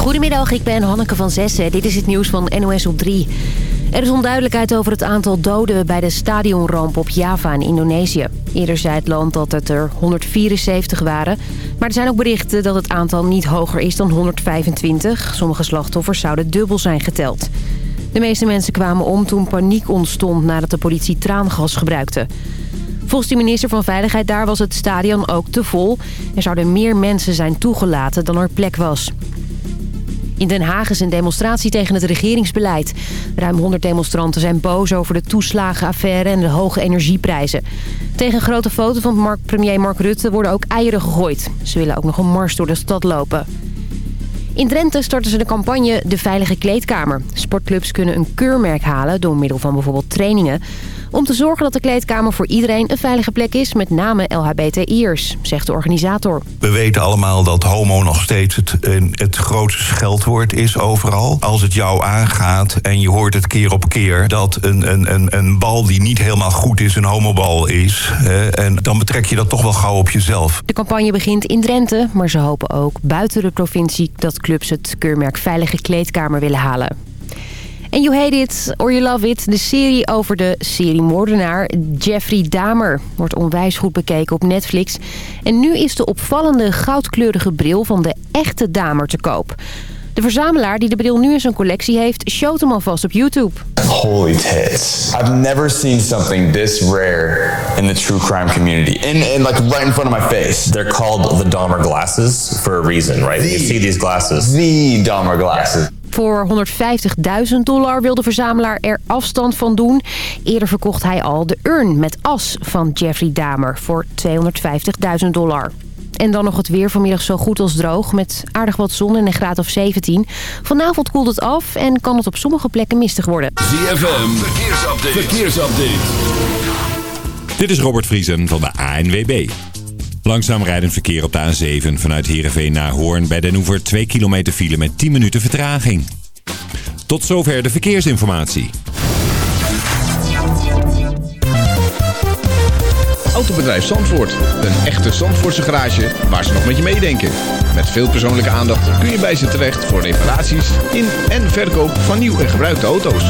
Goedemiddag, ik ben Hanneke van Zessen. Dit is het nieuws van NOS op 3. Er is onduidelijkheid over het aantal doden bij de stadionramp op Java in Indonesië. Eerder zei het land dat het er 174 waren. Maar er zijn ook berichten dat het aantal niet hoger is dan 125. Sommige slachtoffers zouden dubbel zijn geteld. De meeste mensen kwamen om toen paniek ontstond nadat de politie traangas gebruikte. Volgens de minister van Veiligheid daar was het stadion ook te vol. Er zouden meer mensen zijn toegelaten dan er plek was. In Den Haag is een demonstratie tegen het regeringsbeleid. Ruim 100 demonstranten zijn boos over de toeslagenaffaire en de hoge energieprijzen. Tegen een grote foto van premier Mark Rutte worden ook eieren gegooid. Ze willen ook nog een mars door de stad lopen. In Drenthe starten ze de campagne De Veilige Kleedkamer. Sportclubs kunnen een keurmerk halen door middel van bijvoorbeeld trainingen om te zorgen dat de kleedkamer voor iedereen een veilige plek is... met name LHBTI'ers, zegt de organisator. We weten allemaal dat homo nog steeds het, het grootste scheldwoord is overal. Als het jou aangaat en je hoort het keer op keer... dat een, een, een, een bal die niet helemaal goed is een homobal is... en dan betrek je dat toch wel gauw op jezelf. De campagne begint in Drenthe, maar ze hopen ook buiten de provincie... dat clubs het keurmerk Veilige Kleedkamer willen halen. En You Hate It or You Love It, de serie over de seriemoordenaar Jeffrey Dahmer. Wordt onwijs goed bekeken op Netflix. En nu is de opvallende goudkleurige bril van de echte Dahmer te koop. De verzamelaar die de bril nu in zijn collectie heeft, showt hem alvast op YouTube. Holy tits. I've never seen something this rare in the true crime community. And, and like right in front of my face. They're called the Dahmer glasses for a reason, right? The, you see these glasses. The Dahmer glasses. Voor 150.000 dollar wil de verzamelaar er afstand van doen. Eerder verkocht hij al de urn met as van Jeffrey Dahmer voor 250.000 dollar. En dan nog het weer vanmiddag zo goed als droog met aardig wat zon en een graad of 17. Vanavond koelt het af en kan het op sommige plekken mistig worden. ZFM, verkeersupdate. verkeersupdate. Dit is Robert Vriesen van de ANWB. Langzaam rijdend verkeer op de A7 vanuit Heerenveen naar Hoorn bij Den Oever 2 kilometer file met 10 minuten vertraging. Tot zover de verkeersinformatie. Autobedrijf Zandvoort. Een echte Zandvoortse garage waar ze nog met je meedenken. Met veel persoonlijke aandacht kun je bij ze terecht voor reparaties in en verkoop van nieuw en gebruikte auto's.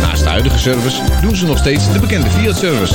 Naast de huidige service doen ze nog steeds de bekende Fiat-service.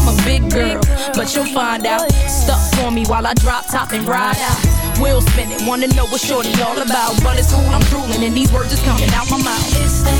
I'm a big girl, but you'll find out. Stuck for me while I drop top and ride out. Wheel spinning, wanna know what shorty all about. But it's cool, I'm drooling, and these words is coming out my mouth.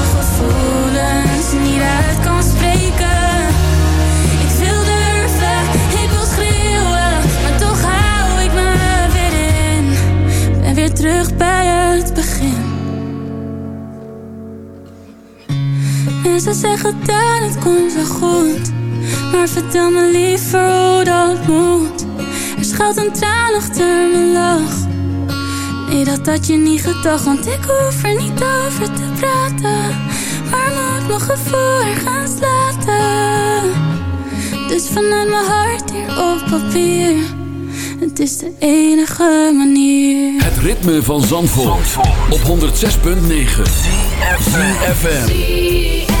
uit kan spreken. Ik wil durven, ik wil schreeuwen, maar toch hou ik me weer in. Ben weer terug bij het begin. Mensen zeggen dat het komt wel goed, maar vertel me liever hoe dat moet. Er schuilt een traan achter mijn lach. Nee, dat had je niet gedacht, want ik hoef er niet over te praten. Mijn gevoel er gaan slaten. Dus vanuit mijn hart hier op papier. Het is de enige manier. Het ritme van Zandvoort, Zandvoort. op 106.9. FM.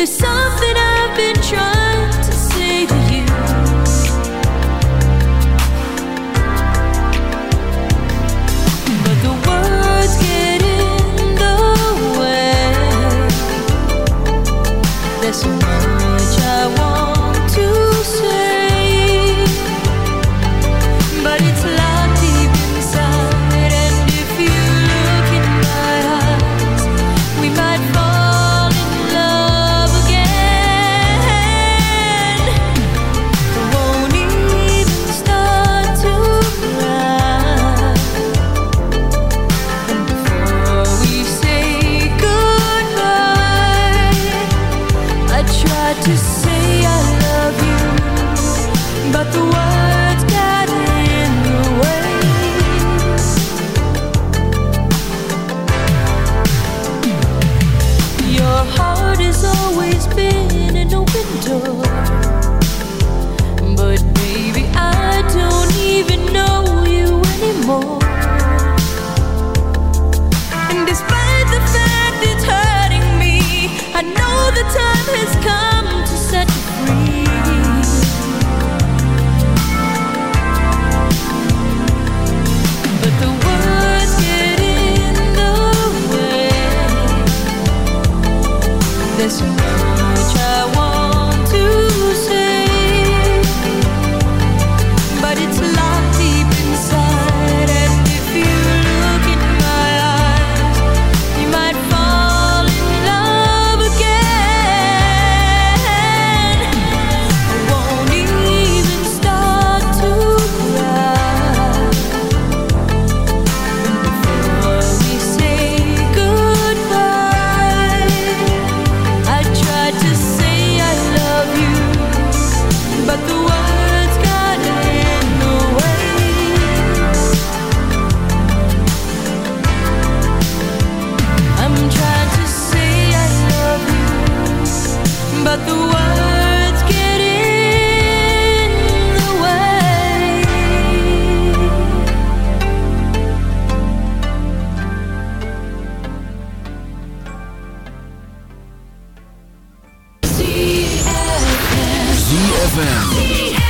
There's something I've ZFM.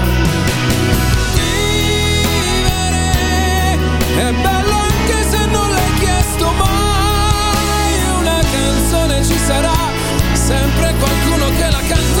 cantar.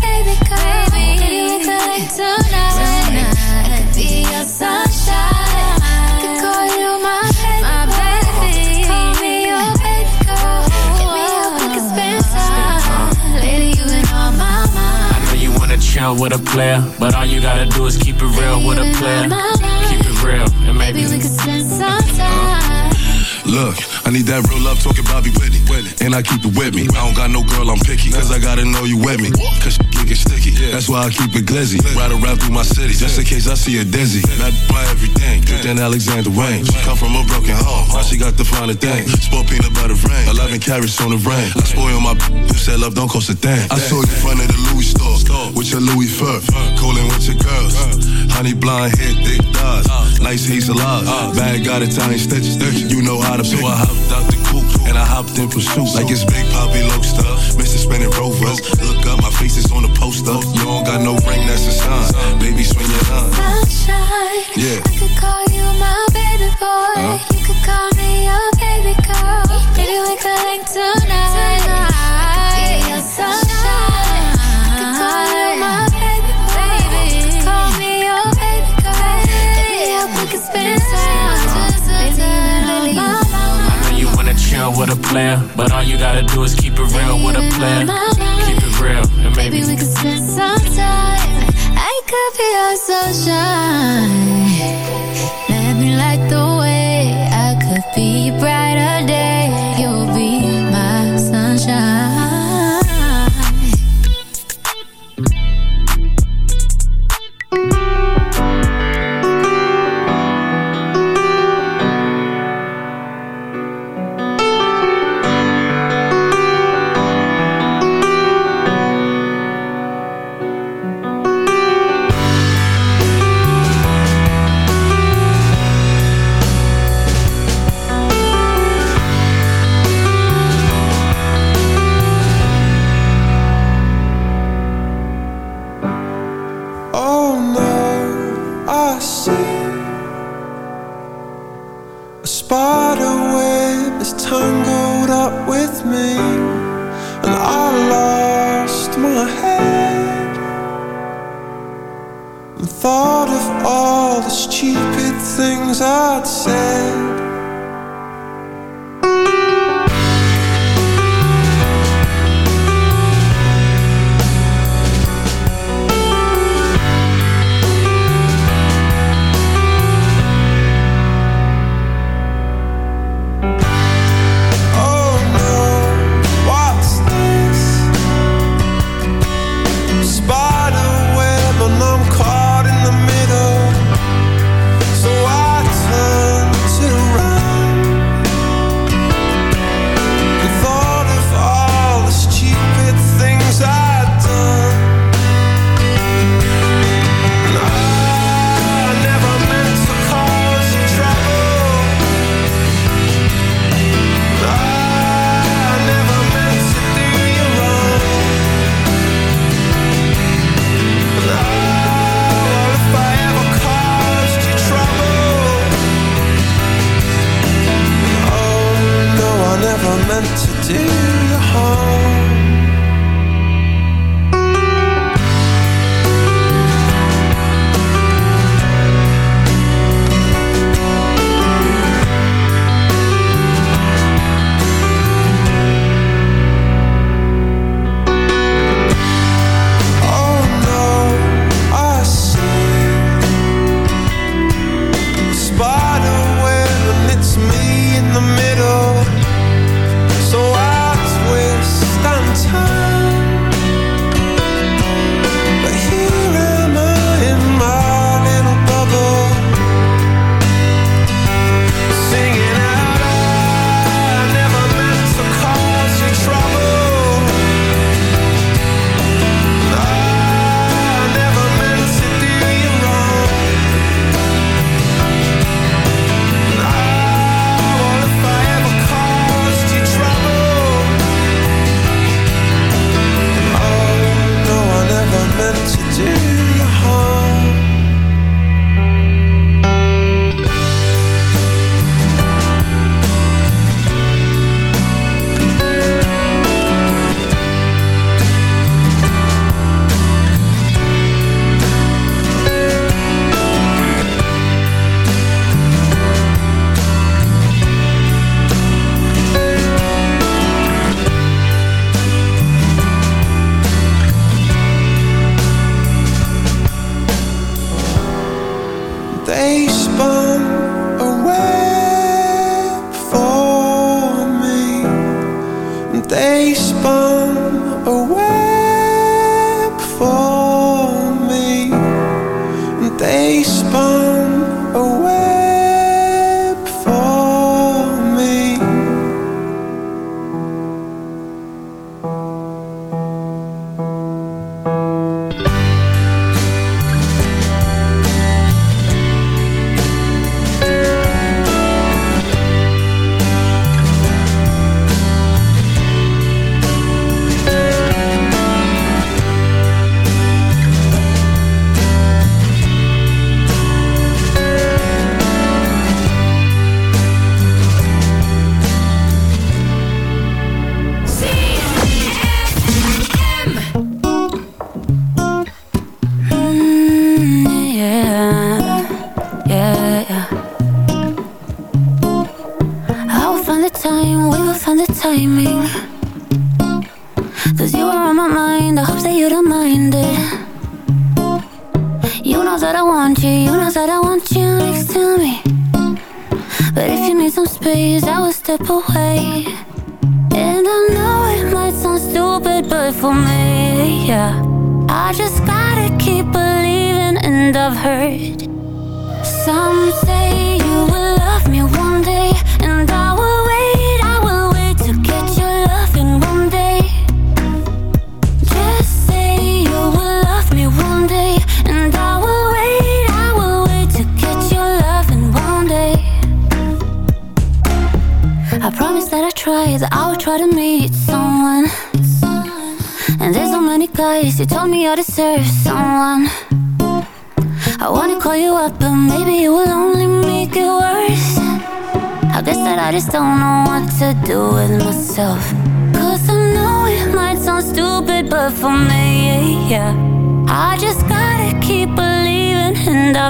you with a player, but all you gotta do is keep it real with a player. Keep it real, and maybe Maybe we could spend some time. Look, I need that real love talking Bobby Whitney. And I keep it with me. I don't got no girl, I'm picky. Cause I gotta know you with me. Cause she get sticky. That's why I keep it glizzy. Ride around through my city. Just in case I see a dizzy. Not buy everything. Then Alexander Wayne. Come from a broken home. Now she got the finer thing. Sport peanut butter rain. 11 carrots on the rain. I spoil my who said love don't cost a thing. I saw you in front of the Louis store. With your Louis fur. Cooling with your girls. Honey blonde hair, thick thighs. Nice hazel eyes. Bag got Italian stitches. You know how to pick. So I hopped out the coupe and I hopped in pursuit. Like it's Big Poppy Lobster. Mr. Spinning Rovers. Look up, my face is on the poster. You don't got no ring, that's a sign. Baby, swing your line. Sunshine. Yeah. Chill with a player, but all you gotta do is keep it real with a player. Keep it real, and maybe Maybe we could spend some time. I could be your sunshine.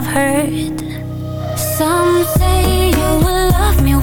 I've heard. Some say you will love me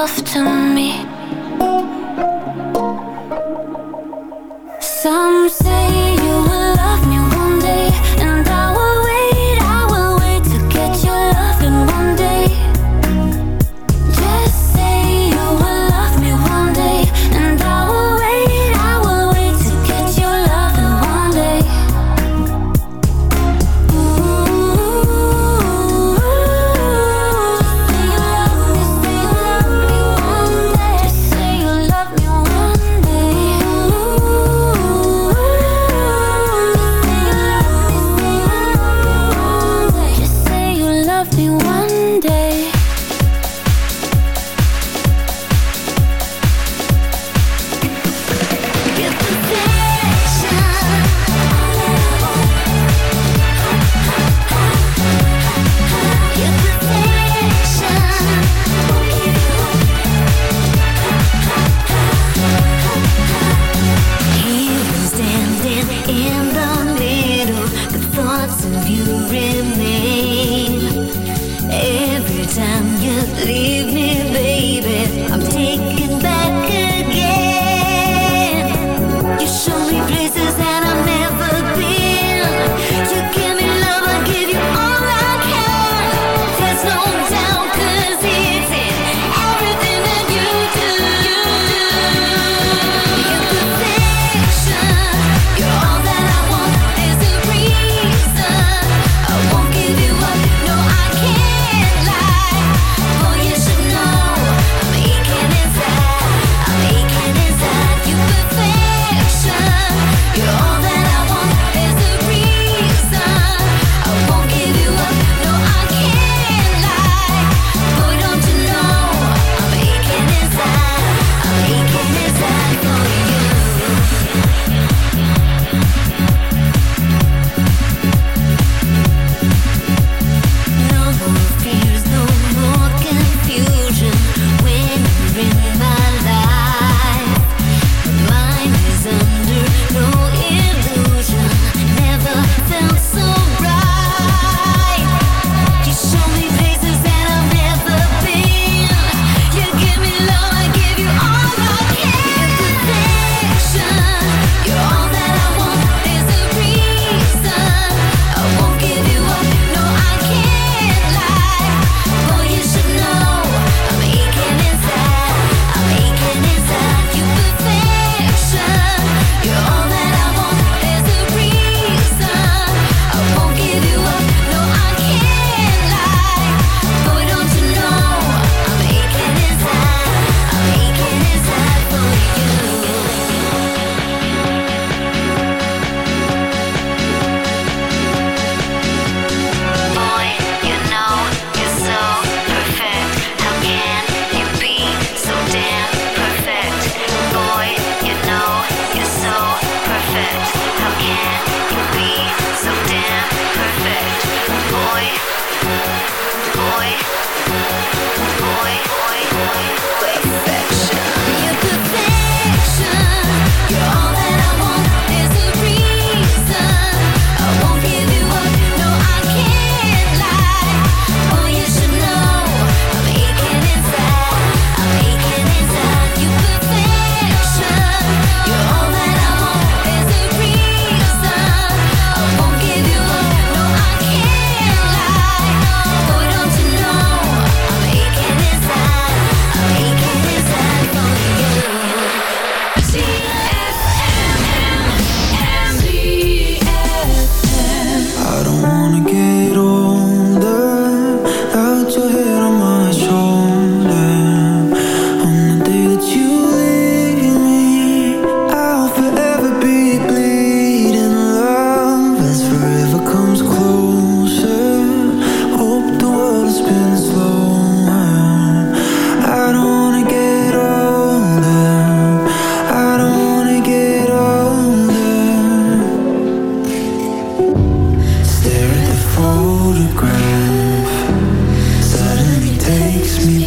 yourself to me.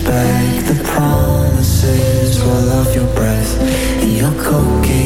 back the promises, roll love your breath, and your cocaine.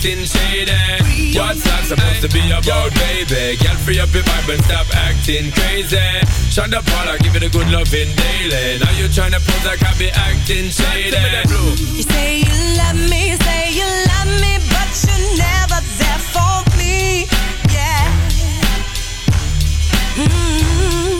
Acting shady? What's that supposed to be about, baby? Girl, free up your vibe and stop acting crazy. Shonda Paula, give it a good loving daily. Now you tryna pose like I be acting shady. You say you love me, say you love me, but you're never there for me. Yeah. Mm. You'll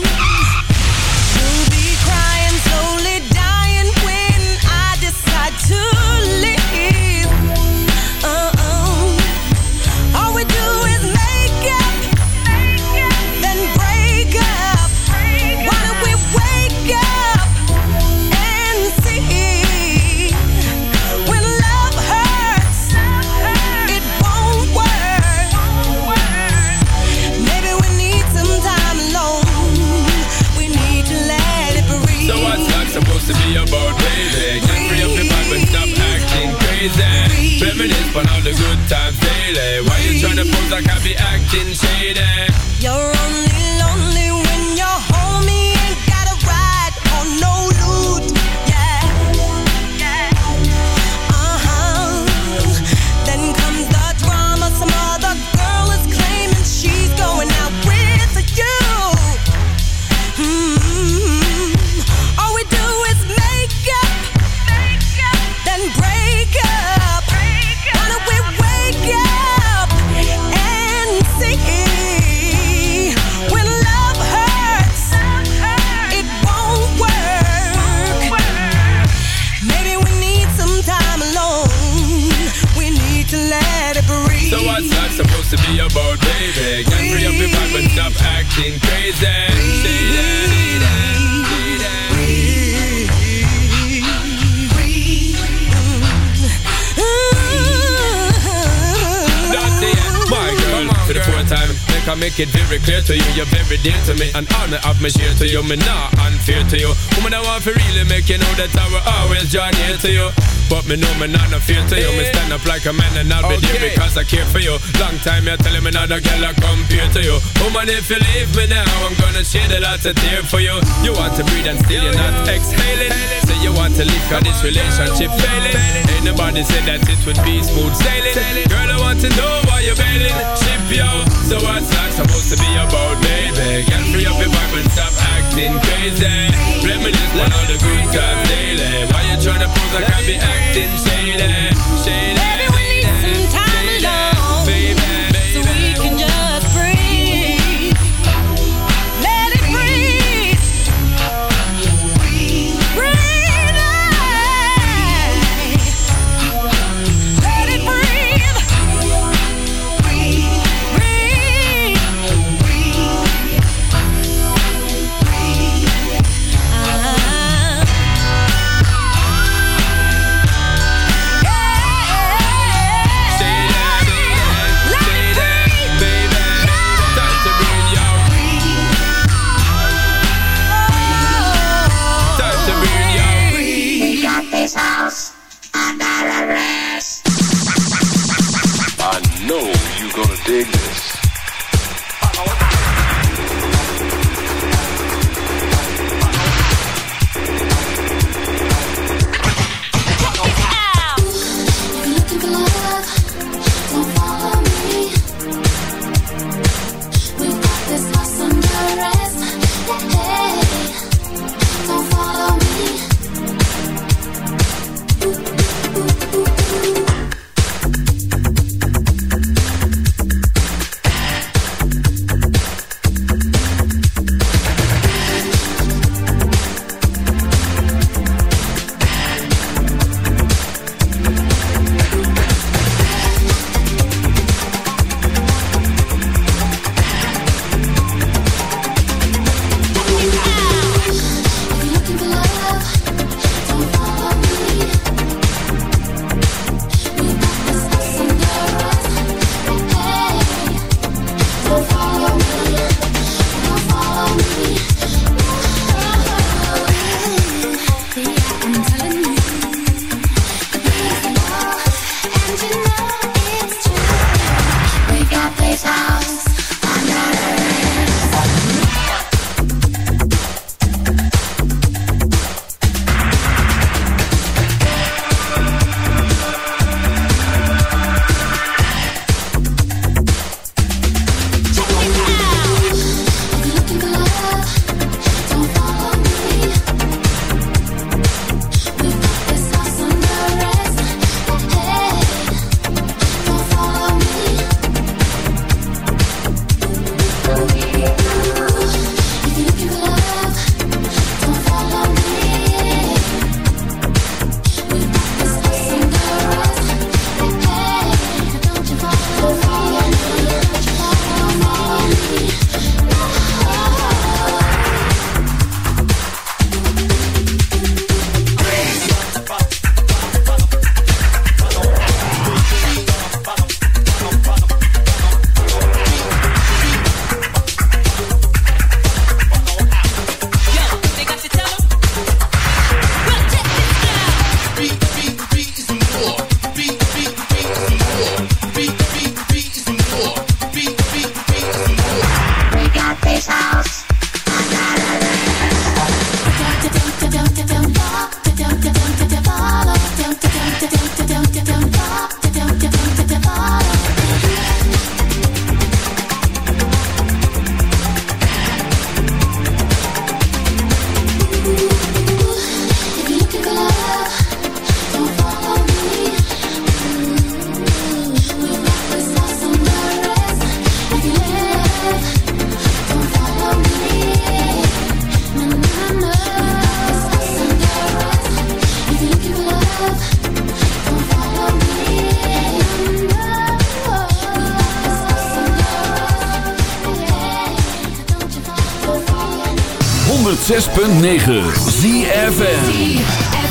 I be acting to you, you're very dear to me, and honor of me share to you, me not unfair to you. Woman, I want to really make you know that I will always join here to you. But me know me not no fear to you. Me stand up like a man and I'll be there because I care for you. Long time you're telling me not a girl I compare to you. Woman, if you leave me now, I'm gonna shed a lot of tear for you. You want to breathe and still you're not exhaling. Say you want to leave cause this relationship failing. Ain't nobody said that it would be smooth sailing. Girl, I want to know why you're bailing. Ship yo. So what's that supposed to be about, baby? Get free up your vibe and stop acting crazy. Reminisce on all the good times daily. Why you tryna pose like I be acting shady? Shady. 106.9 ZFN